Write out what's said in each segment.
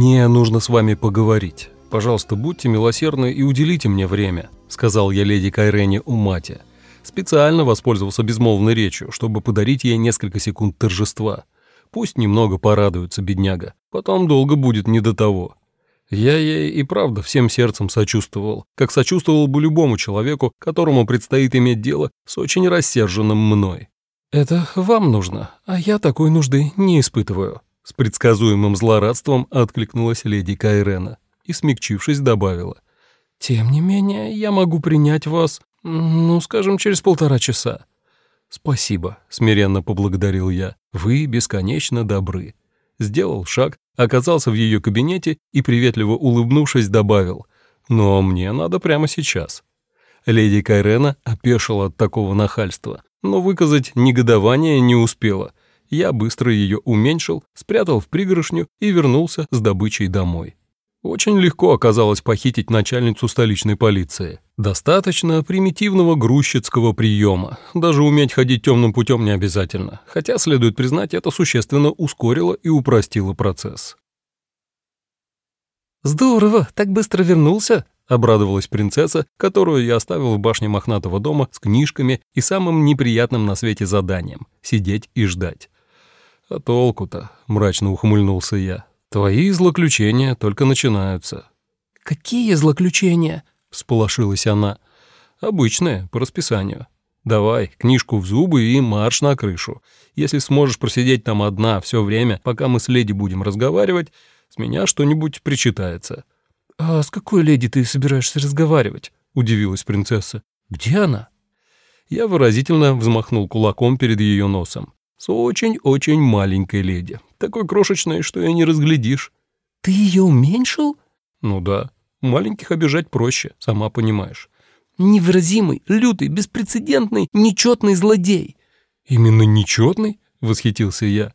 «Мне нужно с вами поговорить. Пожалуйста, будьте милосердны и уделите мне время», — сказал я леди Кайрене Умате. Специально воспользовался безмолвной речью, чтобы подарить ей несколько секунд торжества. Пусть немного порадуется бедняга, потом долго будет не до того. Я ей и правда всем сердцем сочувствовал, как сочувствовал бы любому человеку, которому предстоит иметь дело с очень рассерженным мной. «Это вам нужно, а я такой нужды не испытываю», с предсказуемым злорадством откликнулась леди Кайрена и, смягчившись, добавила. «Тем не менее, я могу принять вас, ну, скажем, через полтора часа». «Спасибо», — смиренно поблагодарил я. «Вы бесконечно добры». Сделал шаг, оказался в ее кабинете и, приветливо улыбнувшись, добавил. «Но мне надо прямо сейчас». Леди Кайрена опешила от такого нахальства, но выказать негодование не успела — я быстро ее уменьшил, спрятал в пригоршню и вернулся с добычей домой. Очень легко оказалось похитить начальницу столичной полиции. Достаточно примитивного грузчицкого приема. Даже уметь ходить темным путем не обязательно. Хотя, следует признать, это существенно ускорило и упростило процесс. «Здорово, так быстро вернулся», — обрадовалась принцесса, которую я оставил в башне мохнатого дома с книжками и самым неприятным на свете заданием — сидеть и ждать. «А толку-то?» — мрачно ухмыльнулся я. «Твои злоключения только начинаются». «Какие злоключения?» — всполошилась она. «Обычные, по расписанию. Давай, книжку в зубы и марш на крышу. Если сможешь просидеть там одна все время, пока мы с леди будем разговаривать, с меня что-нибудь причитается». «А с какой леди ты собираешься разговаривать?» — удивилась принцесса. «Где она?» Я выразительно взмахнул кулаком перед ее носом с очень-очень маленькой леди, такой крошечной, что и не разглядишь». «Ты ее уменьшил?» «Ну да, маленьких обижать проще, сама понимаешь». «Невыразимый, лютый, беспрецедентный, нечетный злодей». «Именно нечетный?» — восхитился я.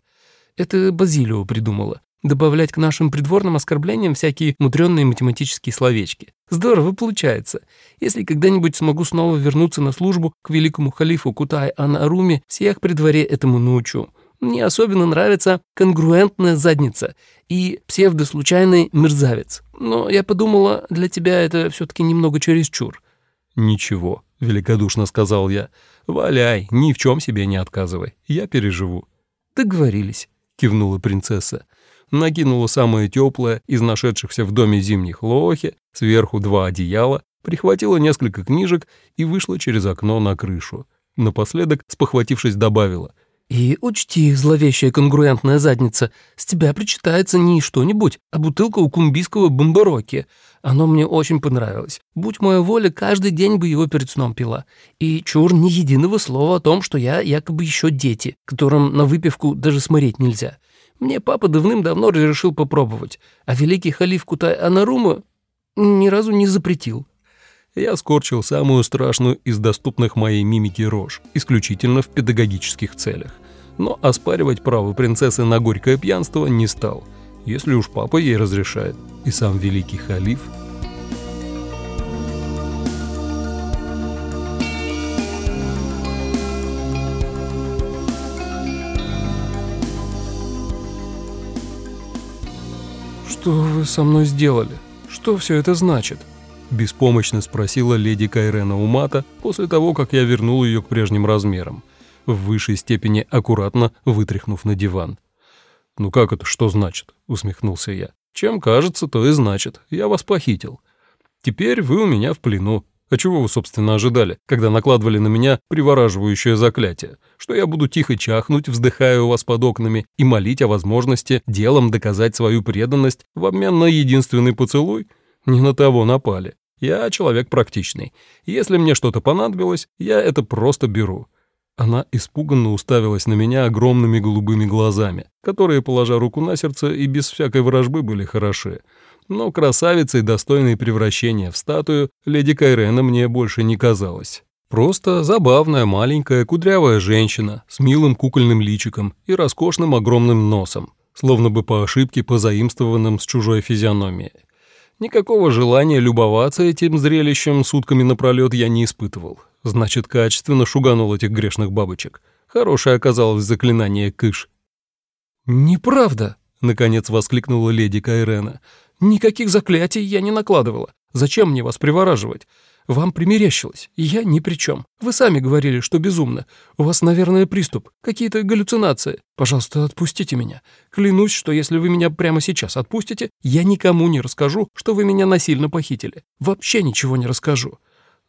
«Это Базилио придумала добавлять к нашим придворным оскорблениям всякие мудренные математические словечки. Здорово получается. Если когда-нибудь смогу снова вернуться на службу к великому халифу Кутай Анаруме, всех при дворе этому научу. Мне особенно нравится конгруентная задница и псевдослучайный мерзавец. Но я подумала, для тебя это все-таки немного чересчур. «Ничего», — великодушно сказал я. «Валяй, ни в чем себе не отказывай, я переживу». «Договорились», — кивнула принцесса накинула самое теплое из нашедшихся в доме зимних лохи, сверху два одеяла, прихватила несколько книжек и вышла через окно на крышу. Напоследок, спохватившись, добавила. «И учти, зловещая конгруентная задница, с тебя причитается не что-нибудь, а бутылка у кумбийского бомбароки. Оно мне очень понравилось. Будь моя воля, каждый день бы его перед сном пила. И чур ни единого слова о том, что я якобы еще дети, которым на выпивку даже смотреть нельзя. Мне папа давным-давно разрешил попробовать, а великий халиф Кутай Анарума ни разу не запретил. Я скорчил самую страшную из доступных моей мимики рожь, исключительно в педагогических целях. Но оспаривать право принцессы на горькое пьянство не стал, если уж папа ей разрешает, и сам великий халиф – «Что вы со мной сделали? Что все это значит?» Беспомощно спросила леди Кайрена Умата после того, как я вернул ее к прежним размерам, в высшей степени аккуратно вытряхнув на диван. «Ну как это что значит?» — усмехнулся я. «Чем кажется, то и значит. Я вас похитил. Теперь вы у меня в плену, а чего вы, собственно, ожидали, когда накладывали на меня привораживающее заклятие? Что я буду тихо чахнуть, вздыхая у вас под окнами, и молить о возможности делом доказать свою преданность в обмен на единственный поцелуй? Не на того напали. Я человек практичный. Если мне что-то понадобилось, я это просто беру». Она испуганно уставилась на меня огромными голубыми глазами, которые, положа руку на сердце, и без всякой вражбы были хороши но красавицей, достойной превращения в статую, леди Кайрена мне больше не казалась. Просто забавная маленькая кудрявая женщина с милым кукольным личиком и роскошным огромным носом, словно бы по ошибке позаимствованным с чужой физиономией. Никакого желания любоваться этим зрелищем сутками напролет я не испытывал. Значит, качественно шуганул этих грешных бабочек. Хорошее оказалось заклинание «кыш». «Неправда!» — наконец воскликнула леди Кайрена. «Никаких заклятий я не накладывала. Зачем мне вас привораживать? Вам примерещилось. Я ни при чем. Вы сами говорили, что безумно. У вас, наверное, приступ, какие-то галлюцинации. Пожалуйста, отпустите меня. Клянусь, что если вы меня прямо сейчас отпустите, я никому не расскажу, что вы меня насильно похитили. Вообще ничего не расскажу.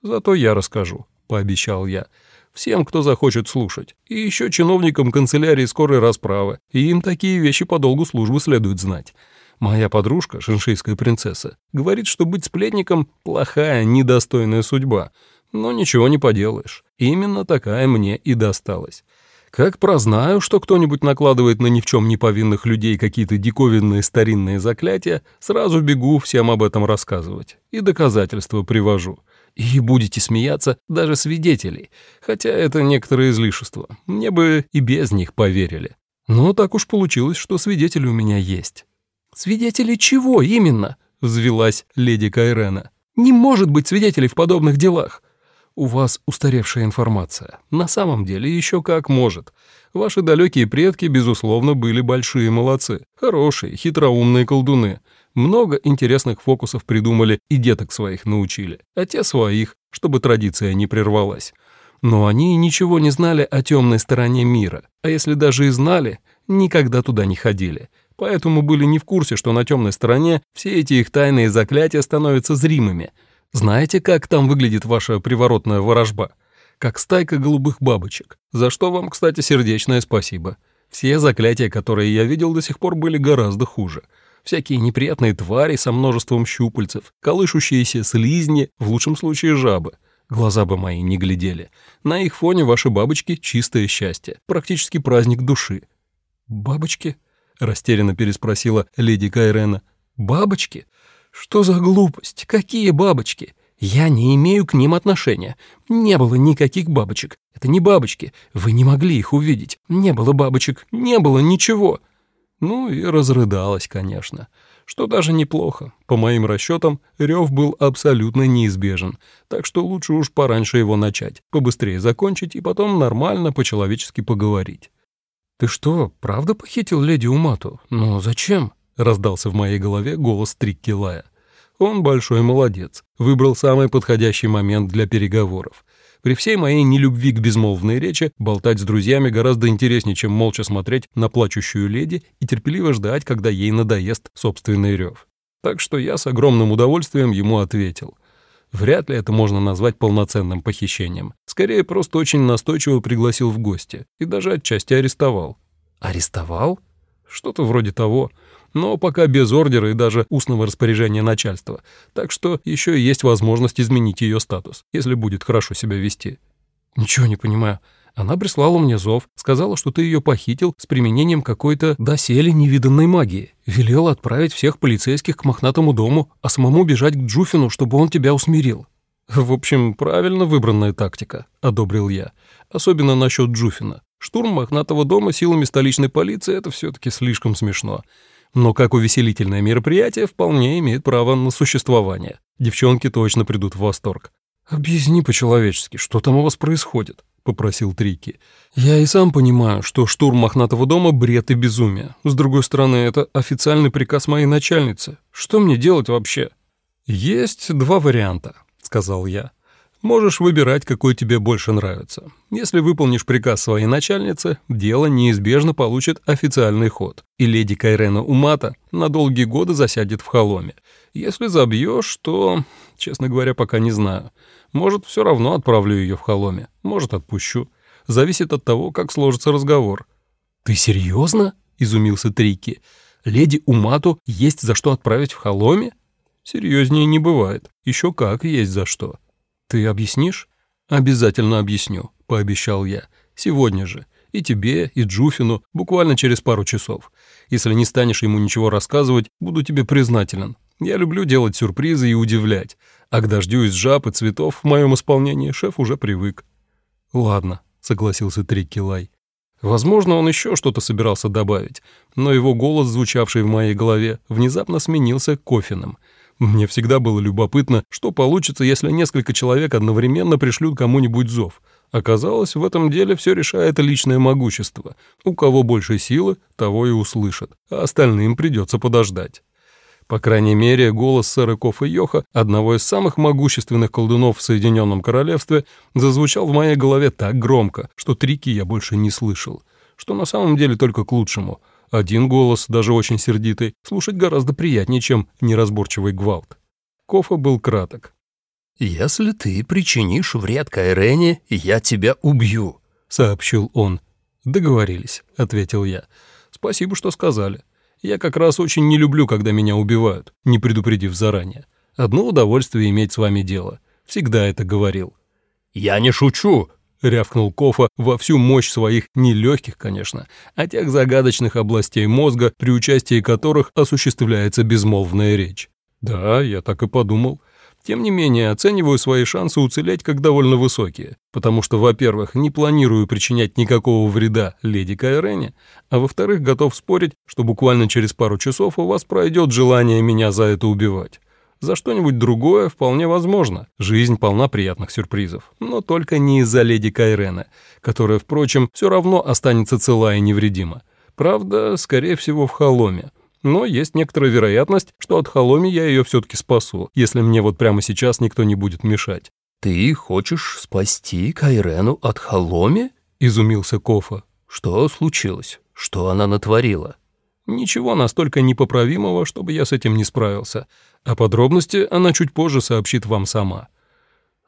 Зато я расскажу, пообещал я. Всем, кто захочет слушать. И еще чиновникам канцелярии скорой расправы. И им такие вещи по долгу службы следует знать. Моя подружка, шиншийская принцесса, говорит, что быть сплетником — плохая, недостойная судьба. Но ничего не поделаешь. Именно такая мне и досталась. Как прознаю, что кто-нибудь накладывает на ни в чем не повинных людей какие-то диковинные старинные заклятия, сразу бегу всем об этом рассказывать. И доказательства привожу. И будете смеяться даже свидетелей, хотя это некоторое излишество. Мне бы и без них поверили. Но так уж получилось, что свидетели у меня есть. «Свидетели чего именно?» — взвелась леди Кайрена. «Не может быть свидетелей в подобных делах!» «У вас устаревшая информация. На самом деле еще как может. Ваши далекие предки, безусловно, были большие молодцы, хорошие, хитроумные колдуны. Много интересных фокусов придумали и деток своих научили, а те своих, чтобы традиция не прервалась. Но они ничего не знали о темной стороне мира, а если даже и знали, никогда туда не ходили» поэтому были не в курсе, что на темной стороне все эти их тайные заклятия становятся зримыми. Знаете, как там выглядит ваша приворотная ворожба? Как стайка голубых бабочек, за что вам, кстати, сердечное спасибо. Все заклятия, которые я видел до сих пор, были гораздо хуже. Всякие неприятные твари со множеством щупальцев, колышущиеся слизни, в лучшем случае жабы. Глаза бы мои не глядели. На их фоне ваши бабочки — чистое счастье, практически праздник души. «Бабочки?» — растерянно переспросила леди Кайрена. «Бабочки? Что за глупость? Какие бабочки? Я не имею к ним отношения. Не было никаких бабочек. Это не бабочки. Вы не могли их увидеть. Не было бабочек. Не было ничего». Ну и разрыдалась, конечно. Что даже неплохо. По моим расчетам, рев был абсолютно неизбежен, так что лучше уж пораньше его начать, побыстрее закончить и потом нормально по-человечески поговорить. «Ты что, правда похитил леди Умату? Но зачем?» — раздался в моей голове голос Трикки Лая. Он большой молодец, выбрал самый подходящий момент для переговоров. При всей моей нелюбви к безмолвной речи болтать с друзьями гораздо интереснее, чем молча смотреть на плачущую леди и терпеливо ждать, когда ей надоест собственный рев. Так что я с огромным удовольствием ему ответил — Вряд ли это можно назвать полноценным похищением. Скорее, просто очень настойчиво пригласил в гости и даже отчасти арестовал. Арестовал? Что-то вроде того. Но пока без ордера и даже устного распоряжения начальства. Так что еще есть возможность изменить ее статус, если будет хорошо себя вести. Ничего не понимаю. Она прислала мне зов, сказала, что ты ее похитил с применением какой-то доселе невиданной магии. Велела отправить всех полицейских к мохнатому дому, а самому бежать к Джуфину, чтобы он тебя усмирил. В общем, правильно выбранная тактика, одобрил я. Особенно насчет Джуфина. Штурм мохнатого дома силами столичной полиции — это все-таки слишком смешно. Но как увеселительное мероприятие вполне имеет право на существование. Девчонки точно придут в восторг. «Объясни по-человечески, что там у вас происходит?» Попросил Трики. «Я и сам понимаю, что штурм мохнатого дома — бред и безумие. С другой стороны, это официальный приказ моей начальницы. Что мне делать вообще?» «Есть два варианта», — сказал я. «Можешь выбирать, какой тебе больше нравится. Если выполнишь приказ своей начальницы, дело неизбежно получит официальный ход, и леди Кайрена Умата на долгие годы засядет в холоме. Если забьешь, то, честно говоря, пока не знаю». Может, все равно отправлю ее в холоме, может, отпущу. Зависит от того, как сложится разговор». «Ты серьезно?» — изумился Трики. «Леди Умату есть за что отправить в холоме?» «Серьезнее не бывает. Еще как есть за что». «Ты объяснишь?» «Обязательно объясню», — пообещал я. «Сегодня же. И тебе, и Джуфину, буквально через пару часов. Если не станешь ему ничего рассказывать, буду тебе признателен. Я люблю делать сюрпризы и удивлять, а к дождю из жаб и цветов в моем исполнении шеф уже привык. «Ладно», — согласился Трикки Лай. Возможно, он еще что-то собирался добавить, но его голос, звучавший в моей голове, внезапно сменился кофином. Мне всегда было любопытно, что получится, если несколько человек одновременно пришлют кому-нибудь зов. Оказалось, в этом деле все решает личное могущество. У кого больше силы, того и услышат, а остальным придется подождать. По крайней мере, голос сэра Кофа Йоха, одного из самых могущественных колдунов в Соединенном Королевстве, зазвучал в моей голове так громко, что трики я больше не слышал, что на самом деле только к лучшему. Один голос, даже очень сердитый, слушать гораздо приятнее, чем неразборчивый гвалт. Кофа был краток. «Если ты причинишь вред Кайрене, я тебя убью», — сообщил он. «Договорились», — ответил я. «Спасибо, что сказали. Я как раз очень не люблю, когда меня убивают, не предупредив заранее. Одно удовольствие иметь с вами дело. Всегда это говорил». «Я не шучу», — рявкнул Кофа во всю мощь своих, нелегких, конечно, а тех загадочных областей мозга, при участии которых осуществляется безмолвная речь. «Да, я так и подумал. Тем не менее, оцениваю свои шансы уцелеть как довольно высокие, потому что, во-первых, не планирую причинять никакого вреда леди Кайрене, а во-вторых, готов спорить, что буквально через пару часов у вас пройдет желание меня за это убивать. За что-нибудь другое вполне возможно. Жизнь полна приятных сюрпризов, но только не из-за леди Кайрена, которая, впрочем, все равно останется цела и невредима. Правда, скорее всего, в холоме но есть некоторая вероятность, что от Холоми я ее все-таки спасу, если мне вот прямо сейчас никто не будет мешать». «Ты хочешь спасти Кайрену от Холоми?» — изумился Кофа. «Что случилось? Что она натворила?» «Ничего настолько непоправимого, чтобы я с этим не справился. А подробности она чуть позже сообщит вам сама».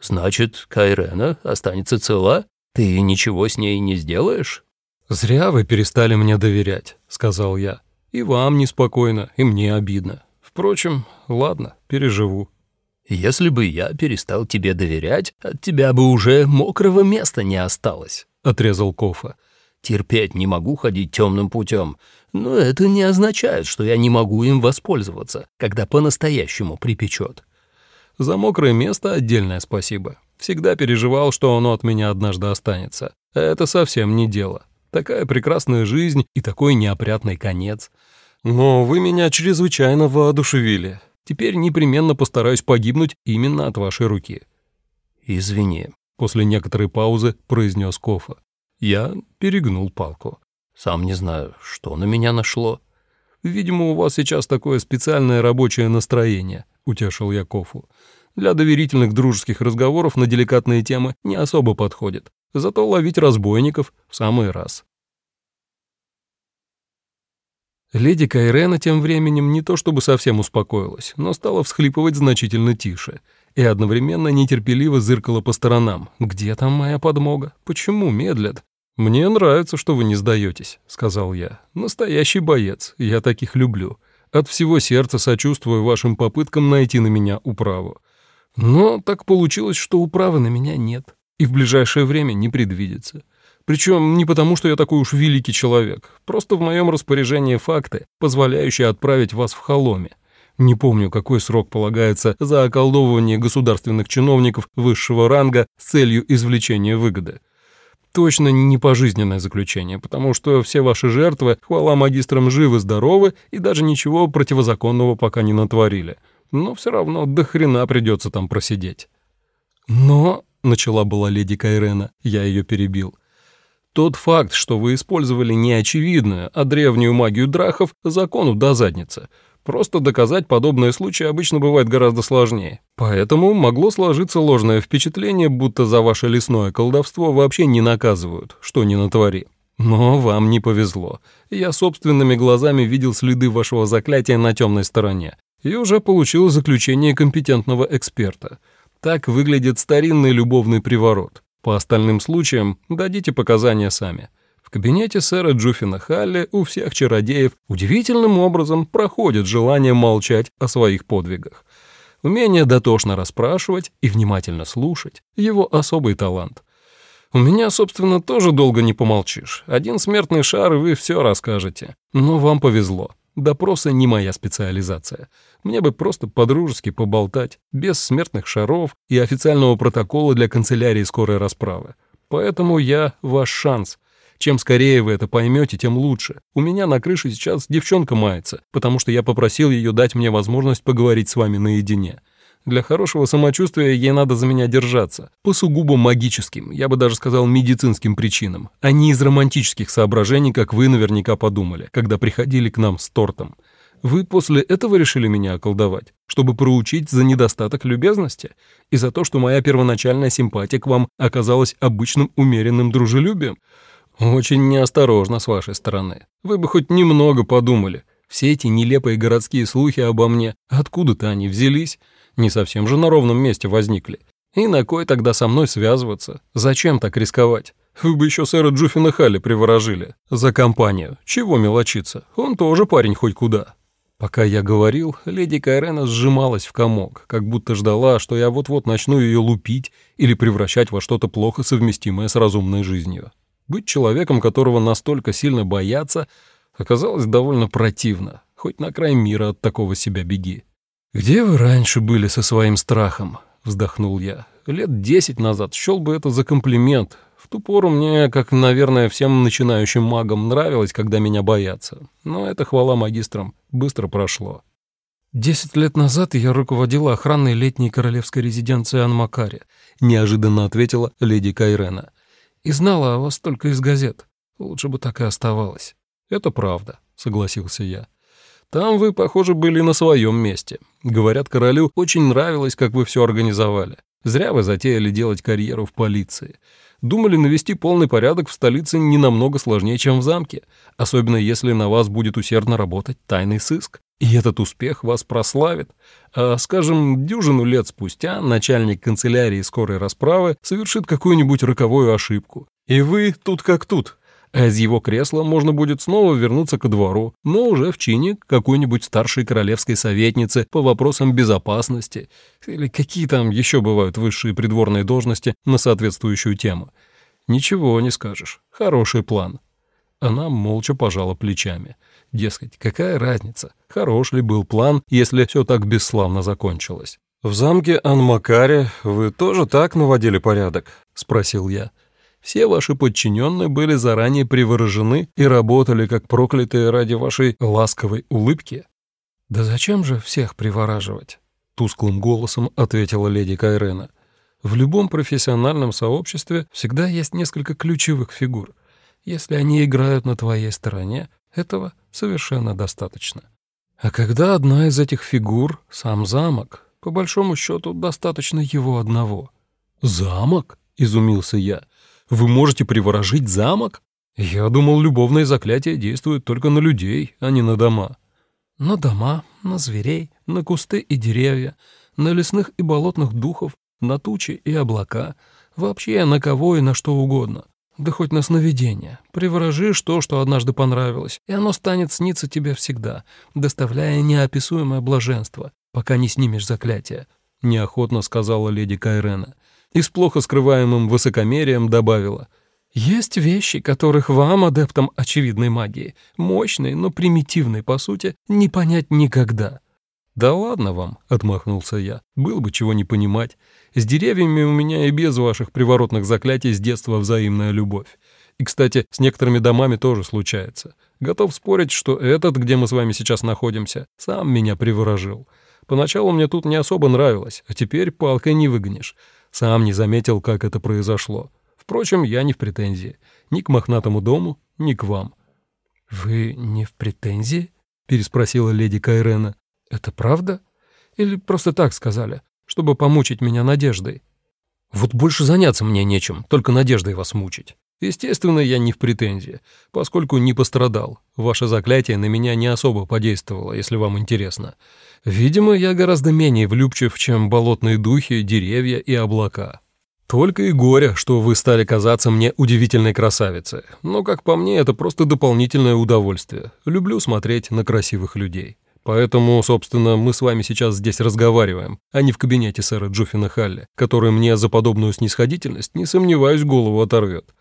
«Значит, Кайрена останется цела? Ты ничего с ней не сделаешь?» «Зря вы перестали мне доверять», — сказал я. И вам неспокойно, и мне обидно. Впрочем, ладно, переживу. Если бы я перестал тебе доверять, от тебя бы уже мокрого места не осталось, отрезал Кофа. Терпеть не могу ходить темным путем, но это не означает, что я не могу им воспользоваться, когда по-настоящему припечет. За мокрое место отдельное спасибо. Всегда переживал, что оно от меня однажды останется. Это совсем не дело. Такая прекрасная жизнь и такой неопрятный конец. Но вы меня чрезвычайно воодушевили. Теперь непременно постараюсь погибнуть именно от вашей руки». «Извини», — после некоторой паузы произнес Кофа. Я перегнул палку. «Сам не знаю, что на меня нашло». «Видимо, у вас сейчас такое специальное рабочее настроение», — утешил я Кофу. «Для доверительных дружеских разговоров на деликатные темы не особо подходит. Зато ловить разбойников в самый раз. Леди Кайрена тем временем не то чтобы совсем успокоилась, но стала всхлипывать значительно тише и одновременно нетерпеливо зыркала по сторонам. «Где там моя подмога? Почему медлят?» «Мне нравится, что вы не сдаетесь», — сказал я. «Настоящий боец, я таких люблю. От всего сердца сочувствую вашим попыткам найти на меня управу. Но так получилось, что управы на меня нет и в ближайшее время не предвидится. Причем не потому, что я такой уж великий человек, просто в моем распоряжении факты, позволяющие отправить вас в Холоме. Не помню, какой срок полагается за околдовывание государственных чиновников высшего ранга с целью извлечения выгоды. Точно не пожизненное заключение, потому что все ваши жертвы, хвала магистрам, живы-здоровы и даже ничего противозаконного пока не натворили. Но все равно до хрена придется там просидеть. Но — начала была леди Кайрена, я ее перебил. «Тот факт, что вы использовали не очевидную, а древнюю магию драхов, закону до задницы. Просто доказать подобные случаи обычно бывает гораздо сложнее. Поэтому могло сложиться ложное впечатление, будто за ваше лесное колдовство вообще не наказывают, что не натвори. Но вам не повезло. Я собственными глазами видел следы вашего заклятия на темной стороне и уже получил заключение компетентного эксперта». Так выглядит старинный любовный приворот. По остальным случаям дадите показания сами. В кабинете сэра Джуфина Халли у всех чародеев удивительным образом проходит желание молчать о своих подвигах. Умение дотошно расспрашивать и внимательно слушать – его особый талант. У меня, собственно, тоже долго не помолчишь. Один смертный шар, и вы все расскажете. Но вам повезло. Допросы не моя специализация. Мне бы просто по-дружески поболтать, без смертных шаров и официального протокола для канцелярии скорой расправы. Поэтому я ваш шанс. Чем скорее вы это поймете, тем лучше. У меня на крыше сейчас девчонка мается, потому что я попросил ее дать мне возможность поговорить с вами наедине. Для хорошего самочувствия ей надо за меня держаться. По сугубо магическим, я бы даже сказал медицинским причинам, а не из романтических соображений, как вы наверняка подумали, когда приходили к нам с тортом. Вы после этого решили меня околдовать, чтобы проучить за недостаток любезности и за то, что моя первоначальная симпатия к вам оказалась обычным умеренным дружелюбием? Очень неосторожно с вашей стороны. Вы бы хоть немного подумали. Все эти нелепые городские слухи обо мне, откуда-то они взялись? Не совсем же на ровном месте возникли. И на кой тогда со мной связываться? Зачем так рисковать? Вы бы еще сэра Джуффина Халли приворожили. За компанию. Чего мелочиться? Он тоже парень хоть куда. Пока я говорил, леди Кайрена сжималась в комок, как будто ждала, что я вот-вот начну ее лупить или превращать во что-то плохо совместимое с разумной жизнью. Быть человеком, которого настолько сильно боятся, оказалось довольно противно. Хоть на край мира от такого себя беги. «Где вы раньше были со своим страхом?» — вздохнул я. «Лет десять назад счел бы это за комплимент. В ту пору мне, как, наверное, всем начинающим магам, нравилось, когда меня боятся. Но это хвала магистрам. Быстро прошло». «Десять лет назад я руководила охранной летней королевской резиденции Анмакаре», — неожиданно ответила леди Кайрена. «И знала о вас только из газет. Лучше бы так и оставалось». «Это правда», — согласился я. Там вы, похоже, были на своем месте. Говорят, королю очень нравилось, как вы все организовали. Зря вы затеяли делать карьеру в полиции. Думали, навести полный порядок в столице не намного сложнее, чем в замке, особенно если на вас будет усердно работать тайный сыск. И этот успех вас прославит. А, скажем, дюжину лет спустя начальник канцелярии скорой расправы совершит какую-нибудь роковую ошибку. И вы тут как тут, а из его кресла можно будет снова вернуться ко двору, но уже в чине какой-нибудь старшей королевской советницы по вопросам безопасности или какие там еще бывают высшие придворные должности на соответствующую тему. Ничего не скажешь. Хороший план. Она молча пожала плечами. Дескать, какая разница, хорош ли был план, если все так бесславно закончилось. «В замке Анмакаре вы тоже так наводили порядок?» — спросил я. Все ваши подчиненные были заранее приворожены и работали как проклятые ради вашей ласковой улыбки. «Да зачем же всех привораживать?» — тусклым голосом ответила леди Кайрена. «В любом профессиональном сообществе всегда есть несколько ключевых фигур. Если они играют на твоей стороне, этого совершенно достаточно. А когда одна из этих фигур — сам замок, по большому счету достаточно его одного». «Замок?» — изумился я. Вы можете приворожить замок? Я думал, любовные заклятия действуют только на людей, а не на дома. На дома, на зверей, на кусты и деревья, на лесных и болотных духов, на тучи и облака, вообще на кого и на что угодно. Да хоть на сновидение. Приворожишь то, что однажды понравилось, и оно станет сниться тебе всегда, доставляя неописуемое блаженство, пока не снимешь заклятие», — неохотно сказала леди Кайрена и с плохо скрываемым высокомерием добавила. «Есть вещи, которых вам, адептам очевидной магии, мощной, но примитивной, по сути, не понять никогда». «Да ладно вам», — отмахнулся я, — «было бы чего не понимать. С деревьями у меня и без ваших приворотных заклятий с детства взаимная любовь. И, кстати, с некоторыми домами тоже случается. Готов спорить, что этот, где мы с вами сейчас находимся, сам меня приворожил. Поначалу мне тут не особо нравилось, а теперь палкой не выгонишь. Сам не заметил, как это произошло. Впрочем, я не в претензии. Ни к мохнатому дому, ни к вам». «Вы не в претензии?» — переспросила леди Кайрена. «Это правда? Или просто так сказали, чтобы помучить меня надеждой?» «Вот больше заняться мне нечем, только надеждой вас мучить. Естественно, я не в претензии, поскольку не пострадал. Ваше заклятие на меня не особо подействовало, если вам интересно. Видимо, я гораздо менее влюбчив, чем болотные духи, деревья и облака. Только и горе, что вы стали казаться мне удивительной красавицей. Но, как по мне, это просто дополнительное удовольствие. Люблю смотреть на красивых людей. Поэтому, собственно, мы с вами сейчас здесь разговариваем, а не в кабинете сэра Джуффина Халли, который мне за подобную снисходительность, не сомневаюсь, голову оторвет.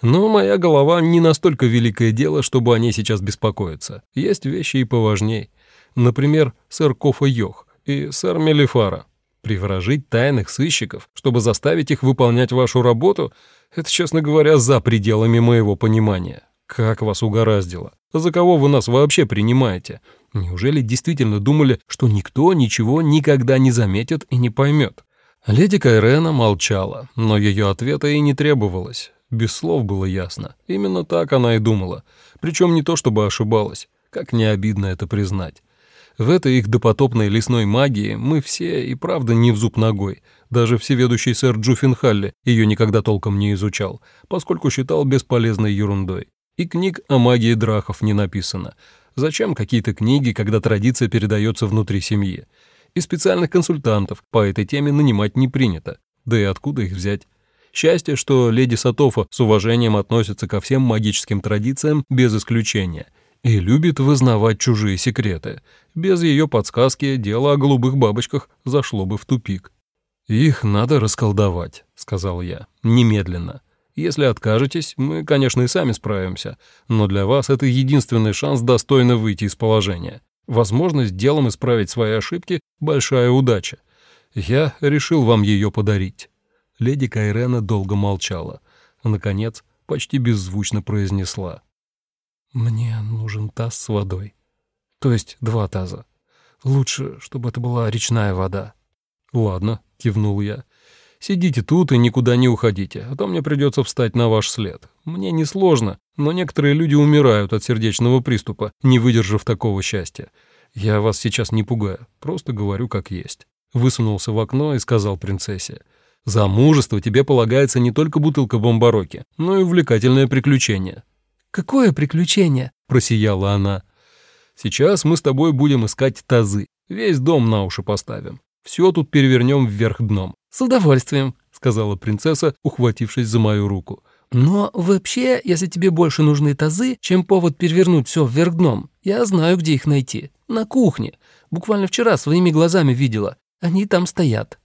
Но моя голова не настолько великое дело, чтобы о ней сейчас беспокоиться. Есть вещи и поважней. Например, сэр Кофа Йох и сэр Мелифара. Приворожить тайных сыщиков, чтобы заставить их выполнять вашу работу, это, честно говоря, за пределами моего понимания. Как вас угораздило? За кого вы нас вообще принимаете? Неужели действительно думали, что никто ничего никогда не заметит и не поймет? Леди Кайрена молчала, но ее ответа и не требовалось. Без слов было ясно. Именно так она и думала. Причем не то чтобы ошибалась. Как не обидно это признать. В этой их допотопной лесной магии мы все и правда не в зуб ногой. Даже всеведущий сэр Джуффин ее никогда толком не изучал, поскольку считал бесполезной ерундой. И книг о магии драхов не написано. Зачем какие-то книги, когда традиция передается внутри семьи? И специальных консультантов по этой теме нанимать не принято. Да и откуда их взять? Счастье, что леди Сатофа с уважением относится ко всем магическим традициям без исключения и любит вызнавать чужие секреты. Без ее подсказки дело о голубых бабочках зашло бы в тупик. «Их надо расколдовать», — сказал я, — «немедленно». Если откажетесь, мы, конечно, и сами справимся, но для вас это единственный шанс достойно выйти из положения. Возможность делом исправить свои ошибки — большая удача. Я решил вам ее подарить». Леди Кайрена долго молчала. Наконец, почти беззвучно произнесла. «Мне нужен таз с водой. То есть два таза. Лучше, чтобы это была речная вода». «Ладно», — кивнул я. Сидите тут и никуда не уходите, а то мне придется встать на ваш след. Мне несложно, но некоторые люди умирают от сердечного приступа, не выдержав такого счастья. Я вас сейчас не пугаю, просто говорю как есть». Высунулся в окно и сказал принцессе. «За мужество тебе полагается не только бутылка бомбароки, но и увлекательное приключение». «Какое приключение?» — просияла она. «Сейчас мы с тобой будем искать тазы, весь дом на уши поставим. Все тут перевернем вверх дном. «С удовольствием», — сказала принцесса, ухватившись за мою руку. «Но вообще, если тебе больше нужны тазы, чем повод перевернуть все вверх дном, я знаю, где их найти. На кухне. Буквально вчера своими глазами видела. Они там стоят».